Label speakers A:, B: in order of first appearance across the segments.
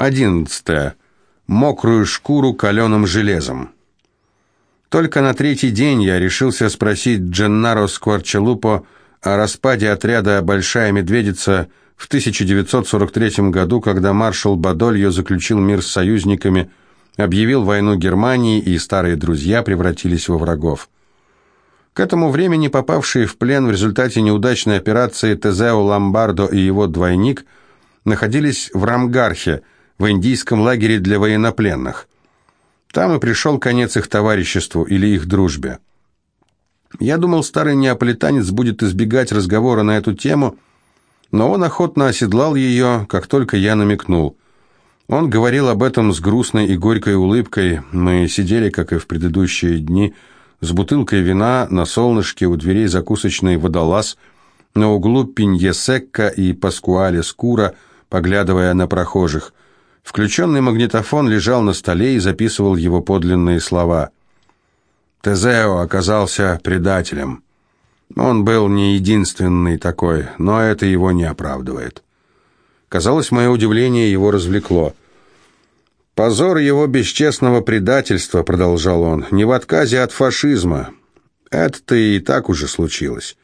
A: Одиннадцатое. Мокрую шкуру каленым железом. Только на третий день я решился спросить Дженнаро Скворчелупо о распаде отряда «Большая медведица» в 1943 году, когда маршал Бадольо заключил мир с союзниками, объявил войну Германии, и старые друзья превратились во врагов. К этому времени попавшие в плен в результате неудачной операции Тезео Ламбардо и его двойник находились в Рамгархе, в индийском лагере для военнопленных. Там и пришел конец их товариществу или их дружбе. Я думал, старый неаполитанец будет избегать разговора на эту тему, но он охотно оседлал ее, как только я намекнул. Он говорил об этом с грустной и горькой улыбкой. Мы сидели, как и в предыдущие дни, с бутылкой вина на солнышке у дверей закусочной «Водолаз», на углу Пиньесекка и Паскуале Скура, поглядывая на прохожих. Включенный магнитофон лежал на столе и записывал его подлинные слова. Тезео оказался предателем. Он был не единственный такой, но это его не оправдывает. Казалось, мое удивление его развлекло. «Позор его бесчестного предательства», — продолжал он, — «не в отказе от фашизма. Это-то и так уже случилось.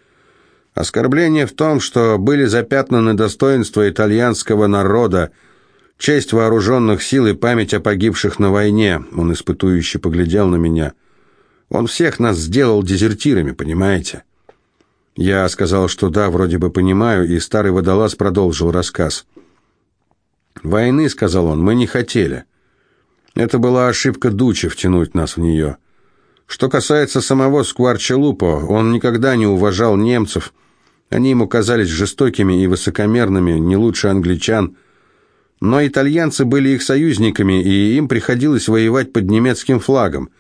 A: Оскорбление в том, что были запятнаны достоинства итальянского народа, честь вооруженных сил и память о погибших на войне. Он испытующе поглядел на меня. Он всех нас сделал дезертирами, понимаете? Я сказал, что да, вроде бы понимаю, и старый водолаз продолжил рассказ. «Войны, — сказал он, — мы не хотели. Это была ошибка Дучи втянуть нас в нее. Что касается самого Скварчелупо, он никогда не уважал немцев. Они ему казались жестокими и высокомерными, не лучше англичан — но итальянцы были их союзниками, и им приходилось воевать под немецким флагом.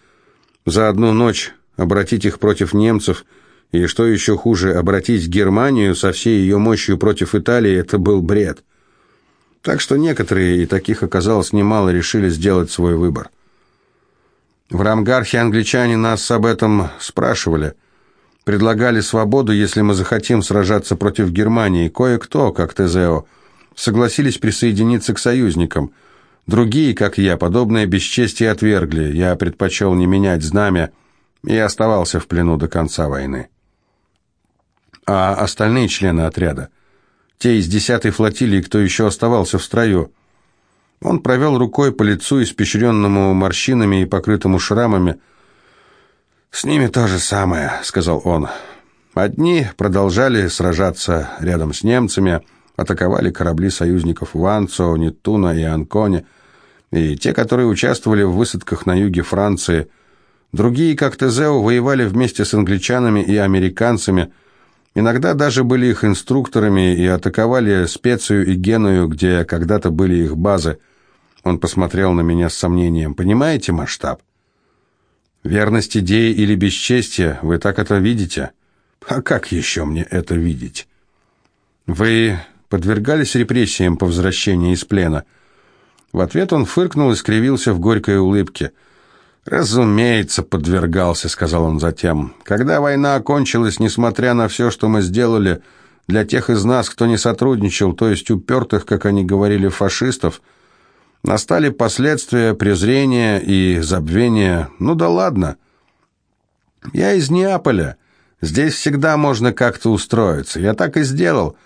A: За одну ночь обратить их против немцев, и что еще хуже, обратить Германию со всей ее мощью против Италии, это был бред. Так что некоторые, и таких оказалось немало, решили сделать свой выбор. В Рамгархе англичане нас об этом спрашивали. Предлагали свободу, если мы захотим сражаться против Германии. Кое-кто, как Тезео, согласились присоединиться к союзникам. Другие, как я, подобное бесчестие отвергли. Я предпочел не менять знамя и оставался в плену до конца войны. А остальные члены отряда, те из десятой флотилии, кто еще оставался в строю, он провел рукой по лицу, испещренному морщинами и покрытому шрамами. «С ними то же самое», — сказал он. «Одни продолжали сражаться рядом с немцами, атаковали корабли союзников в Нетуна и Анконе, и те, которые участвовали в высадках на юге Франции. Другие, как Тезео, воевали вместе с англичанами и американцами, иногда даже были их инструкторами и атаковали Специю и Геную, где когда-то были их базы. Он посмотрел на меня с сомнением. «Понимаете масштаб?» «Верность идеи или бесчестие, вы так это видите?» «А как еще мне это видеть?» «Вы подвергались репрессиям по возвращении из плена. В ответ он фыркнул и скривился в горькой улыбке. «Разумеется, подвергался», — сказал он затем. «Когда война окончилась, несмотря на все, что мы сделали, для тех из нас, кто не сотрудничал, то есть упертых, как они говорили, фашистов, настали последствия презрения и забвения. Ну да ладно. Я из Неаполя. Здесь всегда можно как-то устроиться. Я так и сделал».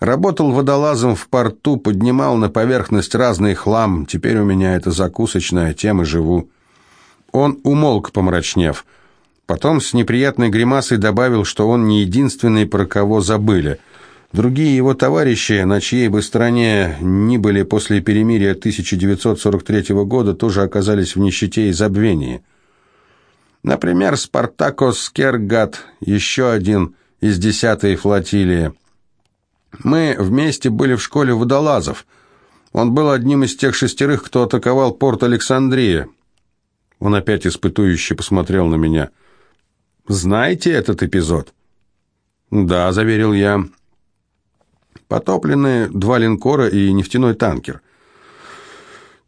A: Работал водолазом в порту, поднимал на поверхность разный хлам. Теперь у меня это закусочная, тем и живу. Он умолк, помрачнев. Потом с неприятной гримасой добавил, что он не единственный, про кого забыли. Другие его товарищи, на чьей бы стороне ни были после перемирия 1943 года, тоже оказались в нищете и забвении. Например, Спартакос Кергат, еще один из десятой флотилии. Мы вместе были в школе водолазов. Он был одним из тех шестерых, кто атаковал порт Александрия. Он опять испытующе посмотрел на меня. «Знаете этот эпизод?» «Да», — заверил я. «Потоплены два линкора и нефтяной танкер».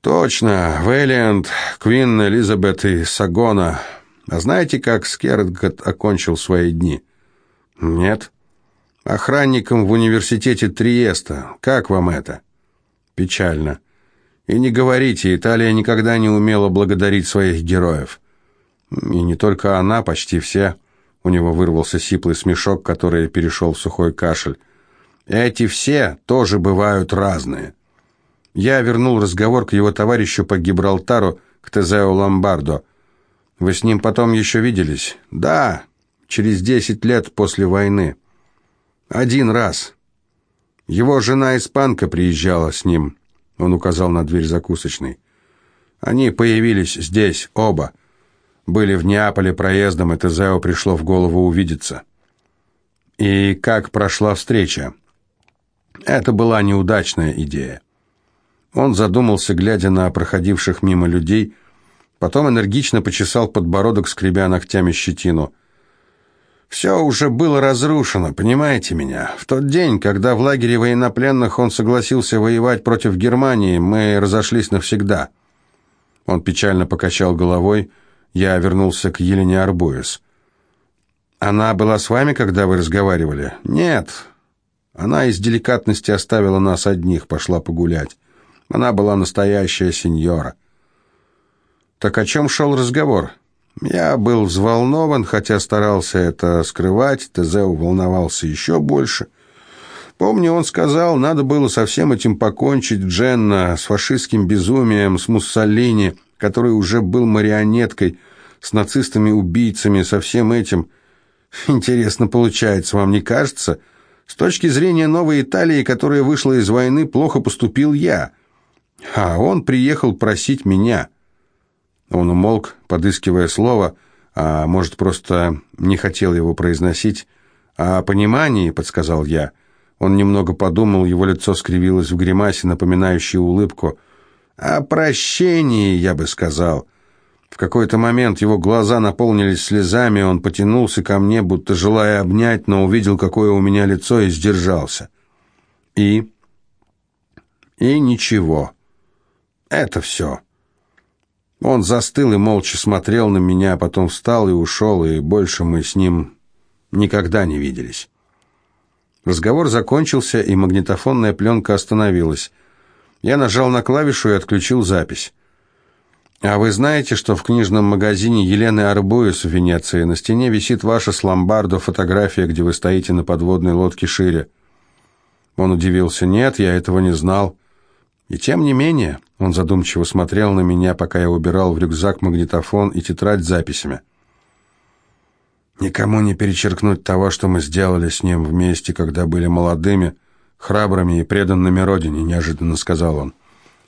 A: «Точно, Вэллиант, Квин, Элизабет и Сагона. А знаете, как Скердгат окончил свои дни?» «Нет» охранником в университете Триеста. Как вам это? Печально. И не говорите, Италия никогда не умела благодарить своих героев. И не только она, почти все. У него вырвался сиплый смешок, который перешел в сухой кашель. Эти все тоже бывают разные. Я вернул разговор к его товарищу по Гибралтару, к Тезео Ломбардо. Вы с ним потом еще виделись? Да, через десять лет после войны. Один раз. Его жена испанка приезжала с ним. Он указал на дверь закусочной. Они появились здесь, оба. Были в Неаполе проездом, и Тезео пришло в голову увидеться. И как прошла встреча? Это была неудачная идея. Он задумался, глядя на проходивших мимо людей, потом энергично почесал подбородок, скребя ногтями щетину. «Все уже было разрушено, понимаете меня? В тот день, когда в лагере военнопленных он согласился воевать против Германии, мы разошлись навсегда». Он печально покачал головой, я вернулся к Елене Арбуэс. «Она была с вами, когда вы разговаривали?» «Нет». Она из деликатности оставила нас одних, пошла погулять. Она была настоящая сеньора. Так о чем шел разговор? Я был взволнован, хотя старался это скрывать. Тезео волновался еще больше. Помню, он сказал, надо было со всем этим покончить, Дженна, с фашистским безумием, с Муссолини, который уже был марионеткой, с нацистами-убийцами, со всем этим. Интересно получается, вам не кажется? С точки зрения новой Италии, которая вышла из войны, плохо поступил я. А он приехал просить меня. Он умолк, подыскивая слово, а может, просто не хотел его произносить. «О понимании», — подсказал я. Он немного подумал, его лицо скривилось в гримасе, напоминающей улыбку. «О прощении, я бы сказал». В какой-то момент его глаза наполнились слезами, он потянулся ко мне, будто желая обнять, но увидел, какое у меня лицо, и сдержался. И... И ничего. Это все. Он застыл и молча смотрел на меня, а потом встал и ушел, и больше мы с ним никогда не виделись. Разговор закончился, и магнитофонная пленка остановилась. Я нажал на клавишу и отключил запись. «А вы знаете, что в книжном магазине Елены Арбуис в Венеции на стене висит ваша с ломбардо фотография, где вы стоите на подводной лодке шире?» Он удивился. «Нет, я этого не знал». И тем не менее, он задумчиво смотрел на меня, пока я убирал в рюкзак магнитофон и тетрадь с записями. Никому не перечеркнуть того, что мы сделали с ним вместе, когда были молодыми, храбрыми и преданными родине, неожиданно сказал он.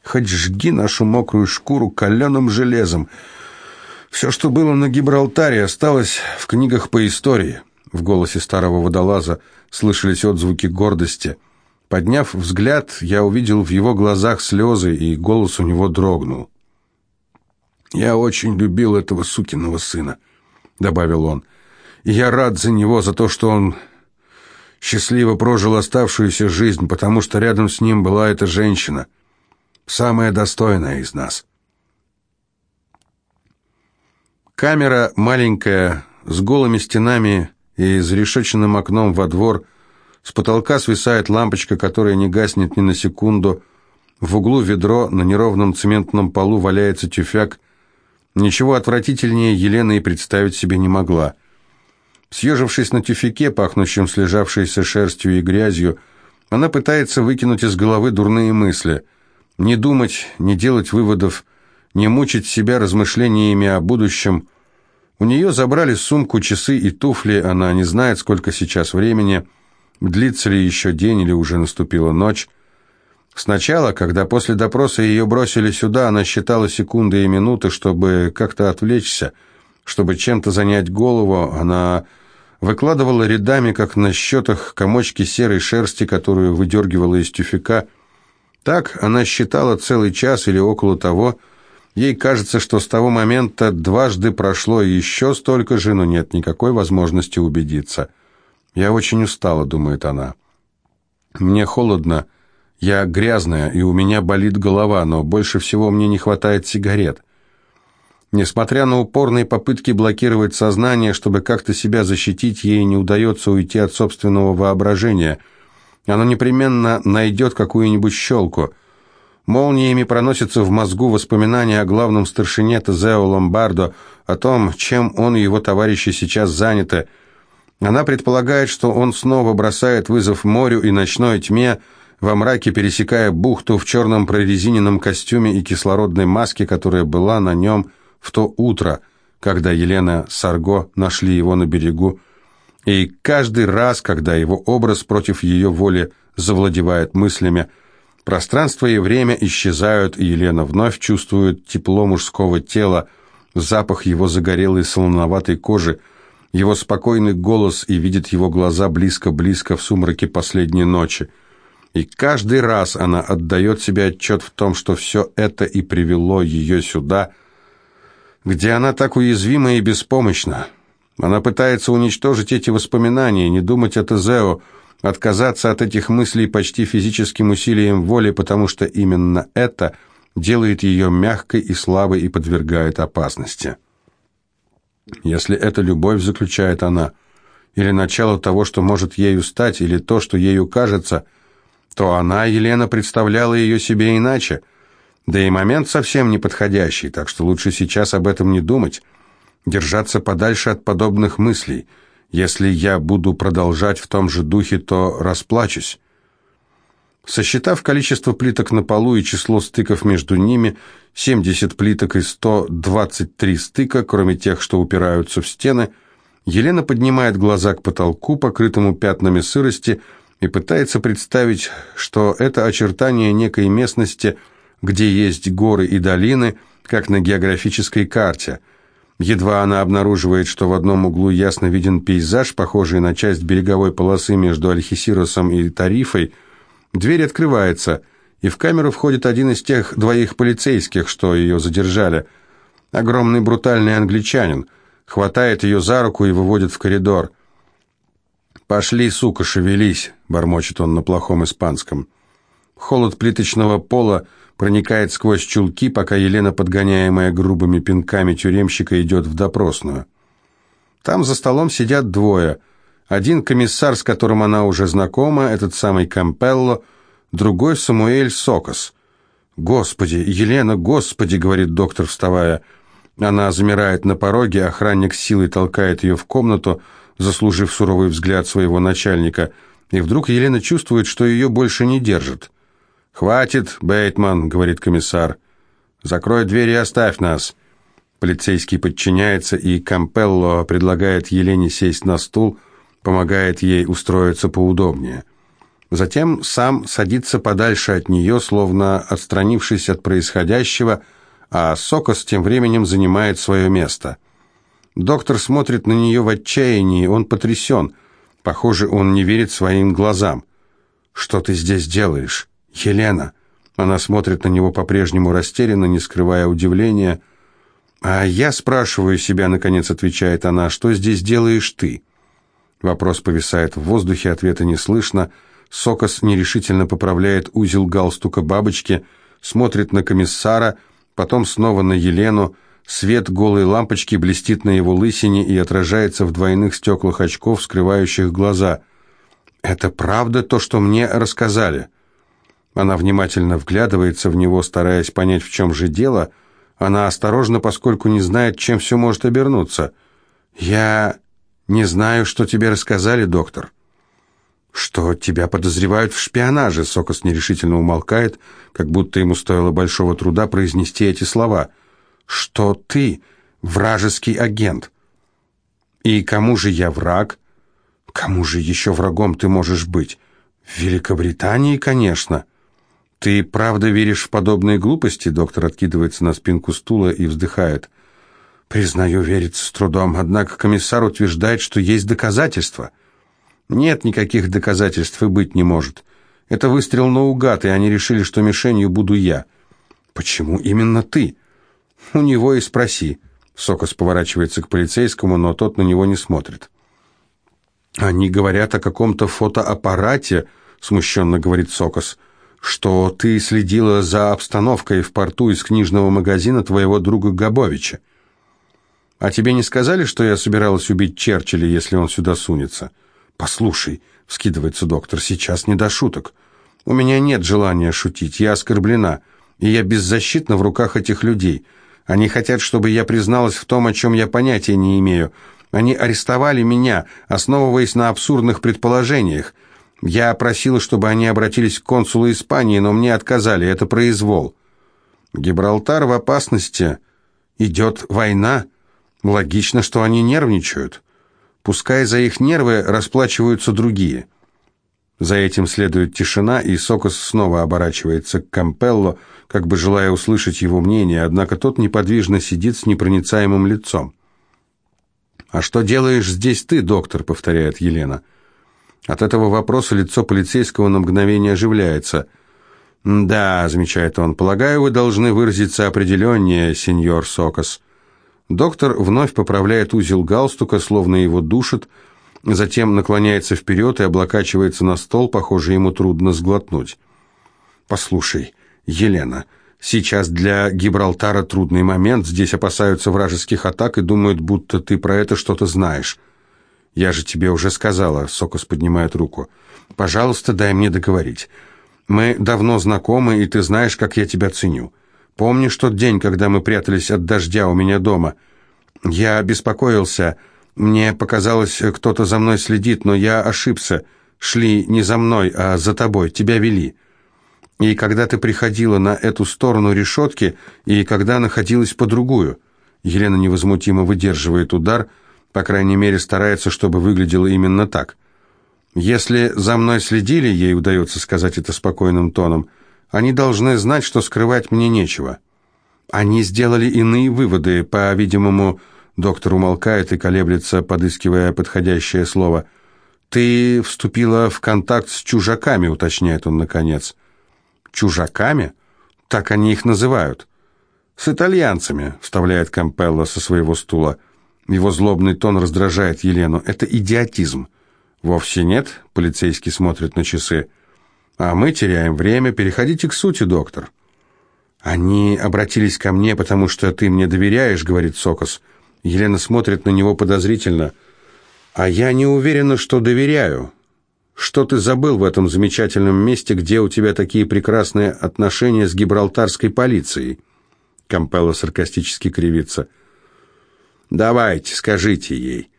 A: Хоть жги нашу мокрую шкуру каленым железом. Все, что было на Гибралтаре, осталось в книгах по истории. В голосе старого водолаза слышались отзвуки гордости – Подняв взгляд, я увидел в его глазах слезы, и голос у него дрогнул. «Я очень любил этого сукиного сына», — добавил он. «И я рад за него, за то, что он счастливо прожил оставшуюся жизнь, потому что рядом с ним была эта женщина, самая достойная из нас». Камера маленькая, с голыми стенами и зарешеченным окном во двор — с потолка свисает лампочка, которая не гаснет ни на секунду. В углу ведро, на неровном цементном полу валяется тюфяк. Ничего отвратительнее Елена и представить себе не могла. Съежившись на тюфяке, пахнущем слежавшейся шерстью и грязью, она пытается выкинуть из головы дурные мысли. Не думать, не делать выводов, не мучить себя размышлениями о будущем. У нее забрали сумку, часы и туфли, она не знает, сколько сейчас времени – длится ли еще день или уже наступила ночь. Сначала, когда после допроса ее бросили сюда, она считала секунды и минуты, чтобы как-то отвлечься, чтобы чем-то занять голову. Она выкладывала рядами, как на счетах, комочки серой шерсти, которую выдергивала из тюфяка. Так она считала целый час или около того. Ей кажется, что с того момента дважды прошло еще столько же, но нет никакой возможности убедиться – «Я очень устала», — думает она. «Мне холодно, я грязная, и у меня болит голова, но больше всего мне не хватает сигарет». Несмотря на упорные попытки блокировать сознание, чтобы как-то себя защитить, ей не удается уйти от собственного воображения. Она непременно найдет какую-нибудь щелку. Молниями проносятся в мозгу воспоминания о главном старшине Тезео Ломбардо, о том, чем он и его товарищи сейчас заняты. Она предполагает, что он снова бросает вызов морю и ночной тьме, во мраке пересекая бухту в черном прорезиненном костюме и кислородной маске, которая была на нем в то утро, когда Елена с Арго нашли его на берегу, и каждый раз, когда его образ против ее воли завладевает мыслями, пространство и время исчезают, и Елена вновь чувствует тепло мужского тела, запах его загорелой солоноватой кожи, его спокойный голос и видит его глаза близко-близко в сумраке последней ночи. И каждый раз она отдает себе отчет в том, что все это и привело ее сюда, где она так уязвима и беспомощна. Она пытается уничтожить эти воспоминания, не думать о Тезео, отказаться от этих мыслей почти физическим усилием воли, потому что именно это делает ее мягкой и слабой и подвергает опасности. Если это любовь, заключает она, или начало того, что может ею стать, или то, что ею кажется, то она, Елена, представляла ее себе иначе. Да и момент совсем неподходящий, так что лучше сейчас об этом не думать держаться подальше от подобных мыслей. Если я буду продолжать в том же духе, то расплачусь. Сосчитав количество плиток на полу и число стыков между ними, 70 плиток и 123 стыка, кроме тех, что упираются в стены, Елена поднимает глаза к потолку, покрытому пятнами сырости, и пытается представить, что это очертание некой местности, где есть горы и долины, как на географической карте – Едва она обнаруживает, что в одном углу ясно виден пейзаж, похожий на часть береговой полосы между Альхисиросом и Тарифой, дверь открывается, и в камеру входит один из тех двоих полицейских, что ее задержали. Огромный брутальный англичанин. Хватает ее за руку и выводит в коридор. «Пошли, сука, шевелись», — бормочет он на плохом испанском. Холод плиточного пола — проникает сквозь чулки, пока Елена, подгоняемая грубыми пинками тюремщика, идет в допросную. Там за столом сидят двое. Один комиссар, с которым она уже знакома, этот самый Кампелло, другой Самуэль Сокос. «Господи, Елена, господи!» — говорит доктор, вставая. Она замирает на пороге, охранник силой толкает ее в комнату, заслужив суровый взгляд своего начальника, и вдруг Елена чувствует, что ее больше не держат. «Хватит, Бейтман», — говорит комиссар. «Закрой дверь и оставь нас». Полицейский подчиняется, и Кампелло предлагает Елене сесть на стул, помогает ей устроиться поудобнее. Затем сам садится подальше от нее, словно отстранившись от происходящего, а Сокос тем временем занимает свое место. Доктор смотрит на нее в отчаянии, он потрясен. Похоже, он не верит своим глазам. «Что ты здесь делаешь?» «Елена!» Она смотрит на него по-прежнему растерянно, не скрывая удивления. «А я спрашиваю себя», — наконец отвечает она, — «что здесь делаешь ты?» Вопрос повисает в воздухе, ответа не слышно. Сокос нерешительно поправляет узел галстука бабочки, смотрит на комиссара, потом снова на Елену. Свет голой лампочки блестит на его лысине и отражается в двойных стеклах очков, скрывающих глаза. «Это правда то, что мне рассказали?» Она внимательно вглядывается в него, стараясь понять, в чем же дело. Она осторожна, поскольку не знает, чем все может обернуться. «Я не знаю, что тебе рассказали, доктор». «Что тебя подозревают в шпионаже?» Сокос нерешительно умолкает, как будто ему стоило большого труда произнести эти слова. «Что ты вражеский агент?» «И кому же я враг?» «Кому же еще врагом ты можешь быть?» «В Великобритании, конечно». «Ты правда веришь в подобные глупости?» Доктор откидывается на спинку стула и вздыхает. «Признаю, верится с трудом, однако комиссар утверждает, что есть доказательства». «Нет никаких доказательств и быть не может. Это выстрел наугад, и они решили, что мишенью буду я». «Почему именно ты?» «У него и спроси». Сокос поворачивается к полицейскому, но тот на него не смотрит. «Они говорят о каком-то фотоаппарате», — смущенно говорит Сокос. Что ты следила за обстановкой в порту из книжного магазина твоего друга Габовича. А тебе не сказали, что я собиралась убить Черчилля, если он сюда сунется? Послушай, вскидывается доктор, сейчас не до шуток. У меня нет желания шутить, я оскорблена, и я беззащитна в руках этих людей. Они хотят, чтобы я призналась в том, о чем я понятия не имею. Они арестовали меня, основываясь на абсурдных предположениях. Я просила, чтобы они обратились к консулу Испании, но мне отказали, это произвол. Гибралтар в опасности. Идет война. Логично, что они нервничают. Пускай за их нервы расплачиваются другие. За этим следует тишина, и Сокос снова оборачивается к Кампелло, как бы желая услышать его мнение, однако тот неподвижно сидит с непроницаемым лицом. «А что делаешь здесь ты, доктор?» — повторяет Елена. От этого вопроса лицо полицейского на мгновение оживляется. «Да», — замечает он, — «полагаю, вы должны выразиться определеннее, сеньор Сокос». Доктор вновь поправляет узел галстука, словно его душит, — затем наклоняется вперед и облокачивается на стол, похоже, ему трудно сглотнуть. «Послушай, Елена, сейчас для Гибралтара трудный момент, здесь опасаются вражеских атак и думают, будто ты про это что-то знаешь». «Я же тебе уже сказала», — Сокос поднимает руку. «Пожалуйста, дай мне договорить. Мы давно знакомы, и ты знаешь, как я тебя ценю. Помнишь тот день, когда мы прятались от дождя у меня дома? Я беспокоился...» Мне показалось, кто-то за мной следит, но я ошибся. Шли не за мной, а за тобой, тебя вели. И когда ты приходила на эту сторону решетки, и когда находилась по другую. Елена невозмутимо выдерживает удар, по крайней мере старается, чтобы выглядело именно так. Если за мной следили, ей удается сказать это спокойным тоном, они должны знать, что скрывать мне нечего. Они сделали иные выводы, по-видимому, Доктор умолкает и колеблется, подыскивая подходящее слово. «Ты вступила в контакт с чужаками», — уточняет он наконец. «Чужаками? Так они их называют». «С итальянцами», — вставляет Кампелло со своего стула. Его злобный тон раздражает Елену. «Это идиотизм». «Вовсе нет», — полицейский смотрит на часы. «А мы теряем время. Переходите к сути, доктор». «Они обратились ко мне, потому что ты мне доверяешь», — говорит Сокос. Елена смотрит на него подозрительно. «А я не уверена, что доверяю. Что ты забыл в этом замечательном месте, где у тебя такие прекрасные отношения с гибралтарской полицией?» Кампелло саркастически кривится. «Давайте, скажите ей.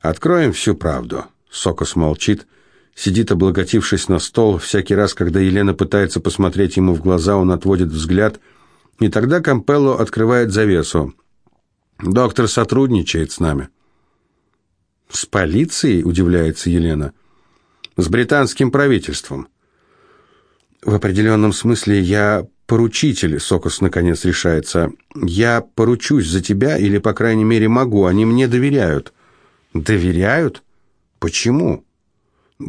A: Откроем всю правду». Сокос молчит, сидит, облокотившись на стол. Всякий раз, когда Елена пытается посмотреть ему в глаза, он отводит взгляд, и тогда Кампелло открывает завесу. Доктор сотрудничает с нами. С полицией, удивляется Елена. С британским правительством. В определенном смысле я поручитель, Сокос наконец решается. Я поручусь за тебя, или, по крайней мере, могу. Они мне доверяют. Доверяют? Почему?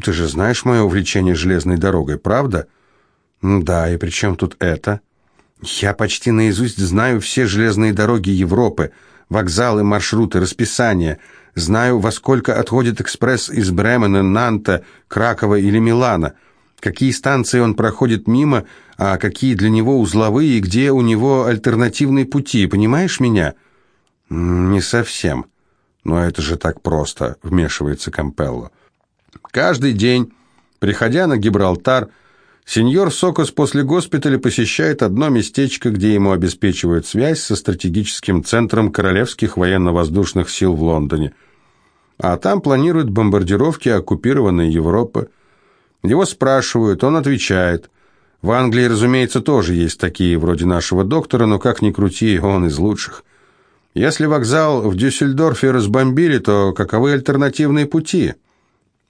A: Ты же знаешь мое увлечение железной дорогой, правда? Да, и при чем тут это? Я почти наизусть знаю все железные дороги Европы, вокзалы, маршруты, расписание. Знаю, во сколько отходит экспресс из Бремена, Нанта, Кракова или Милана. Какие станции он проходит мимо, а какие для него узловые и где у него альтернативные пути. Понимаешь меня? Не совсем. Но это же так просто, вмешивается Кампелло. Каждый день, приходя на Гибралтар, Сеньор Сокос после госпиталя посещает одно местечко, где ему обеспечивают связь со стратегическим центром Королевских военно-воздушных сил в Лондоне. А там планируют бомбардировки оккупированной Европы. Его спрашивают, он отвечает. В Англии, разумеется, тоже есть такие, вроде нашего доктора, но как ни крути, он из лучших. Если вокзал в Дюссельдорфе разбомбили, то каковы альтернативные пути?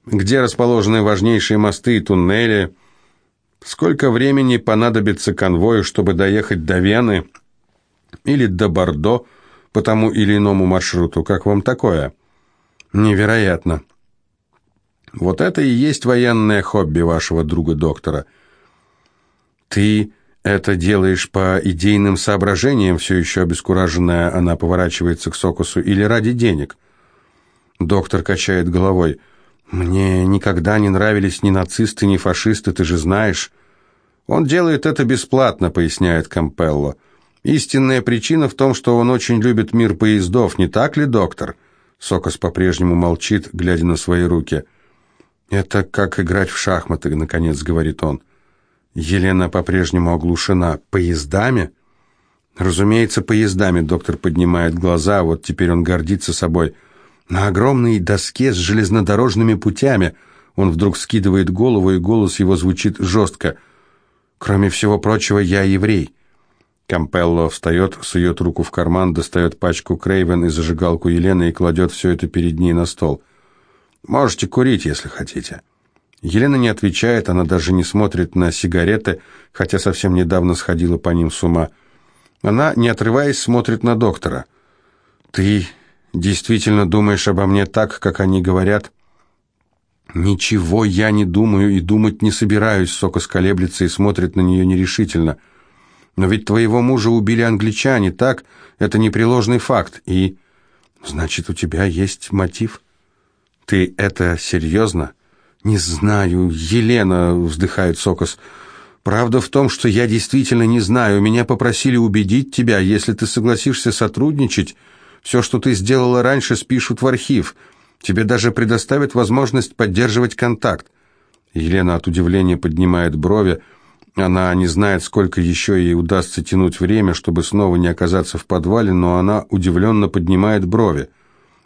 A: Где расположены важнейшие мосты и туннели – Сколько времени понадобится конвою, чтобы доехать до Вены или до Бордо по тому или иному маршруту? Как вам такое? Невероятно. Вот это и есть военное хобби вашего друга-доктора. Ты это делаешь по идейным соображениям, все еще обескураженная, она поворачивается к Сокусу, или ради денег? Доктор качает головой. «Мне никогда не нравились ни нацисты, ни фашисты, ты же знаешь». «Он делает это бесплатно», — поясняет Кампелло. «Истинная причина в том, что он очень любит мир поездов, не так ли, доктор?» Сокос по-прежнему молчит, глядя на свои руки. «Это как играть в шахматы», — наконец говорит он. Елена по-прежнему оглушена. «Поездами?» «Разумеется, поездами», — доктор поднимает глаза, вот теперь он гордится собой. «На огромной доске с железнодорожными путями». Он вдруг скидывает голову, и голос его звучит жестко. «Кроме всего прочего, я еврей». Кампелло встает, сует руку в карман, достает пачку Крейвен и зажигалку Елены и кладет все это перед ней на стол. «Можете курить, если хотите». Елена не отвечает, она даже не смотрит на сигареты, хотя совсем недавно сходила по ним с ума. Она, не отрываясь, смотрит на доктора. «Ты действительно думаешь обо мне так, как они говорят?» «Ничего я не думаю и думать не собираюсь», — Сока сколеблется и смотрит на нее нерешительно. «Но ведь твоего мужа убили англичане, так? Это непреложный факт. И... Значит, у тебя есть мотив?» «Ты это серьезно?» «Не знаю, Елена», — вздыхает Сокос. «Правда в том, что я действительно не знаю. Меня попросили убедить тебя. Если ты согласишься сотрудничать, все, что ты сделала раньше, спишут в архив. Тебе даже предоставят возможность поддерживать контакт». Елена от удивления поднимает брови. Она не знает, сколько еще ей удастся тянуть время, чтобы снова не оказаться в подвале, но она удивленно поднимает брови.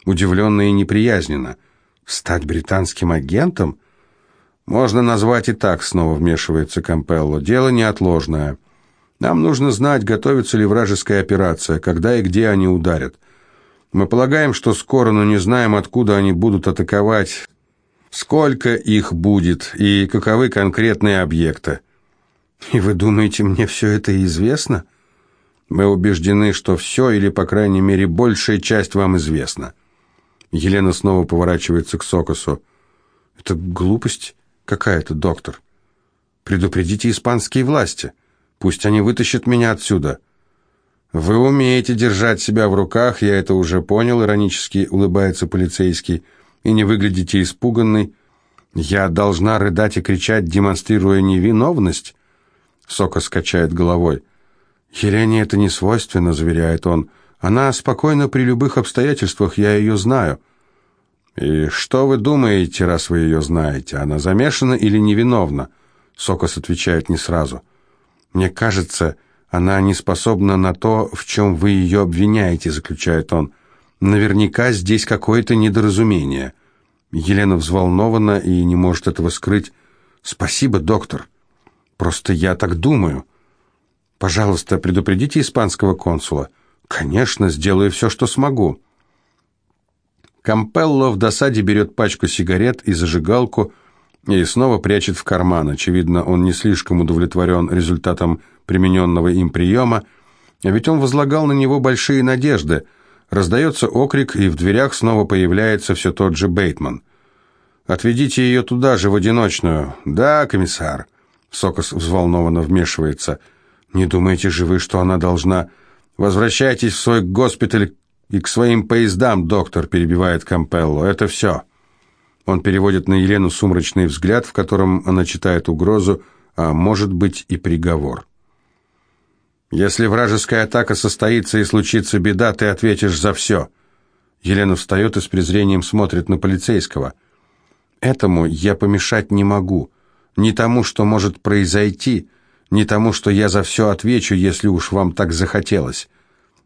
A: Удивленно и неприязненно. «Стать британским агентом?» «Можно назвать и так», — снова вмешивается Кампелло. «Дело неотложное. Нам нужно знать, готовится ли вражеская операция, когда и где они ударят. Мы полагаем, что скоро, но не знаем, откуда они будут атаковать, сколько их будет и каковы конкретные объекты». «И вы думаете, мне все это известно?» «Мы убеждены, что все, или, по крайней мере, большая часть вам известна». Елена снова поворачивается к Сокосу. «Это глупость какая-то, доктор. Предупредите испанские власти. Пусть они вытащат меня отсюда. Вы умеете держать себя в руках, я это уже понял, иронически улыбается полицейский, и не выглядите испуганной. Я должна рыдать и кричать, демонстрируя невиновность? Сока скачает головой. Елене это не свойственно, заверяет он. Она спокойна при любых обстоятельствах, я ее знаю. «И что вы думаете, раз вы ее знаете? Она замешана или невиновна?» Сокос отвечает не сразу. «Мне кажется, она не способна на то, в чем вы ее обвиняете», заключает он. «Наверняка здесь какое-то недоразумение». Елена взволнована и не может этого скрыть. «Спасибо, доктор. Просто я так думаю. Пожалуйста, предупредите испанского консула. Конечно, сделаю все, что смогу». Кампелло в досаде берет пачку сигарет и зажигалку и снова прячет в карман. Очевидно, он не слишком удовлетворен результатом примененного им приема, ведь он возлагал на него большие надежды. Раздается окрик, и в дверях снова появляется все тот же Бейтман. «Отведите ее туда же, в одиночную». «Да, комиссар». Сокос взволнованно вмешивается. «Не думаете же вы, что она должна...» «Возвращайтесь в свой госпиталь «И к своим поездам, доктор», — перебивает Кампелло. «Это все». Он переводит на Елену сумрачный взгляд, в котором она читает угрозу, а может быть и приговор. «Если вражеская атака состоится и случится беда, ты ответишь за все». Елена встает и с презрением смотрит на полицейского. «Этому я помешать не могу. Ни тому, что может произойти, ни тому, что я за все отвечу, если уж вам так захотелось.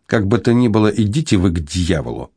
A: Как бы то ни было, идите вы к дьяволу.